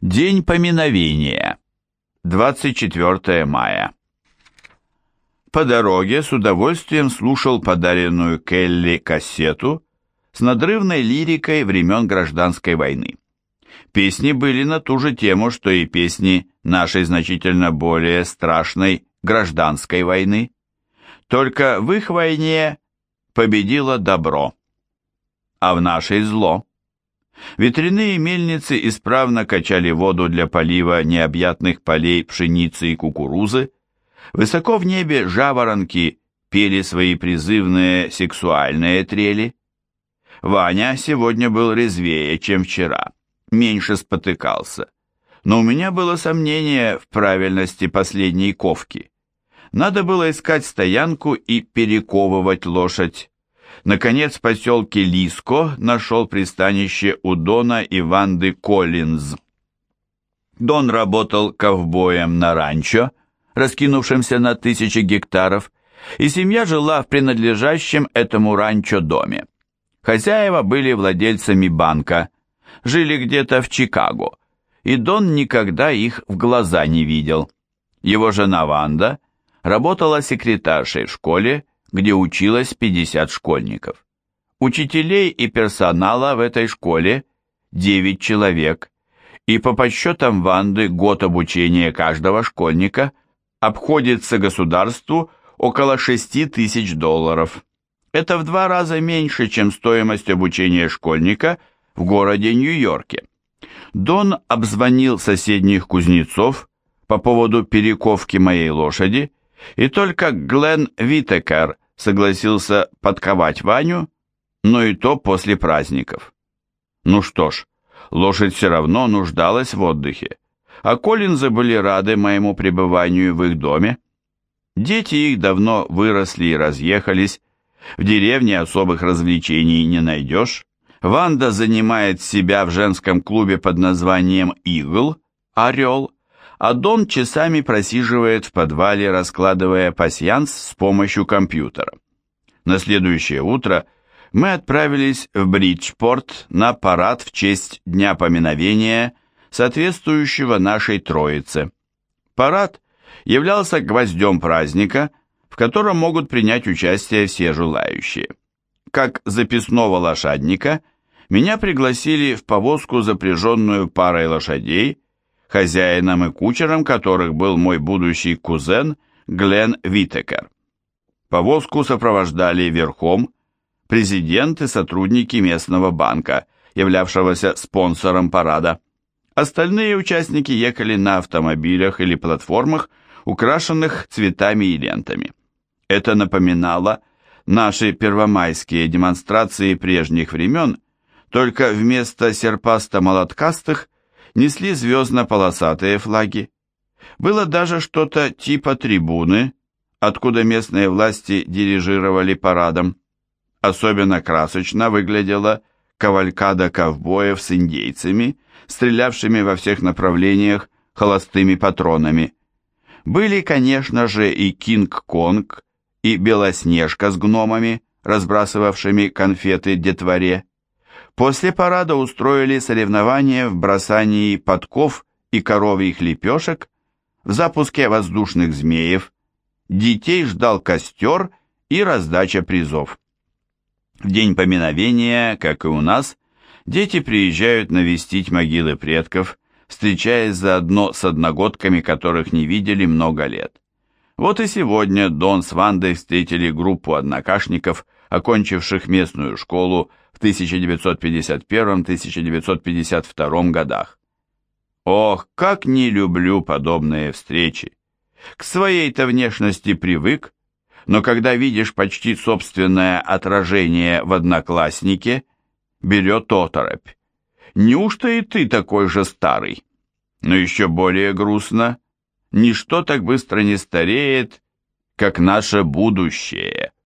День поминовения. 24 мая. По дороге с удовольствием слушал подаренную Келли кассету с надрывной лирикой времен гражданской войны. Песни были на ту же тему, что и песни нашей значительно более страшной гражданской войны. Только в их войне победило добро, а в нашей зло. Ветряные мельницы исправно качали воду для полива необъятных полей пшеницы и кукурузы. Высоко в небе жаворонки пели свои призывные сексуальные трели. Ваня сегодня был резвее, чем вчера, меньше спотыкался. Но у меня было сомнение в правильности последней ковки. Надо было искать стоянку и перековывать лошадь. Наконец, в поселке Лиско нашел пристанище у Дона и Ванды Коллинз. Дон работал ковбоем на ранчо, раскинувшемся на тысячи гектаров, и семья жила в принадлежащем этому ранчо доме. Хозяева были владельцами банка, жили где-то в Чикаго, и Дон никогда их в глаза не видел. Его жена Ванда работала секретаршей в школе, где училось 50 школьников. Учителей и персонала в этой школе 9 человек, и по подсчетам Ванды год обучения каждого школьника обходится государству около 6 тысяч долларов. Это в два раза меньше, чем стоимость обучения школьника в городе Нью-Йорке. Дон обзвонил соседних кузнецов по поводу перековки моей лошади и только Глен Витекер согласился подковать Ваню, но и то после праздников. Ну что ж, лошадь все равно нуждалась в отдыхе, а Коллинзы были рады моему пребыванию в их доме. Дети их давно выросли и разъехались, в деревне особых развлечений не найдешь. Ванда занимает себя в женском клубе под названием «Игл», «Орел», а Дон часами просиживает в подвале, раскладывая пасьянс с помощью компьютера. На следующее утро мы отправились в Бриджпорт на парад в честь Дня поминовения, соответствующего нашей Троице. Парад являлся гвоздем праздника, в котором могут принять участие все желающие. Как записного лошадника, меня пригласили в повозку, запряженную парой лошадей, хозяином и кучером которых был мой будущий кузен Глен Витекер. Повозку сопровождали верхом президент и сотрудники местного банка, являвшегося спонсором парада. Остальные участники ехали на автомобилях или платформах, украшенных цветами и лентами. Это напоминало наши первомайские демонстрации прежних времен, только вместо серпасто-молоткастых несли звездно-полосатые флаги. Было даже что-то типа трибуны, откуда местные власти дирижировали парадом. Особенно красочно выглядела кавалькада ковбоев с индейцами, стрелявшими во всех направлениях холостыми патронами. Были, конечно же, и Кинг-Конг, и Белоснежка с гномами, разбрасывавшими конфеты детворе. После парада устроили соревнования в бросании подков и коровьих лепешек, в запуске воздушных змеев. Детей ждал костер и раздача призов. В день поминовения, как и у нас, дети приезжают навестить могилы предков, встречаясь заодно с одногодками, которых не видели много лет. Вот и сегодня Дон с Вандой встретили группу однокашников, окончивших местную школу в 1951-1952 годах. Ох, как не люблю подобные встречи! К своей-то внешности привык, но когда видишь почти собственное отражение в однокласснике, берет оторопь. Неужто и ты такой же старый? Но еще более грустно, ничто так быстро не стареет, как наше будущее.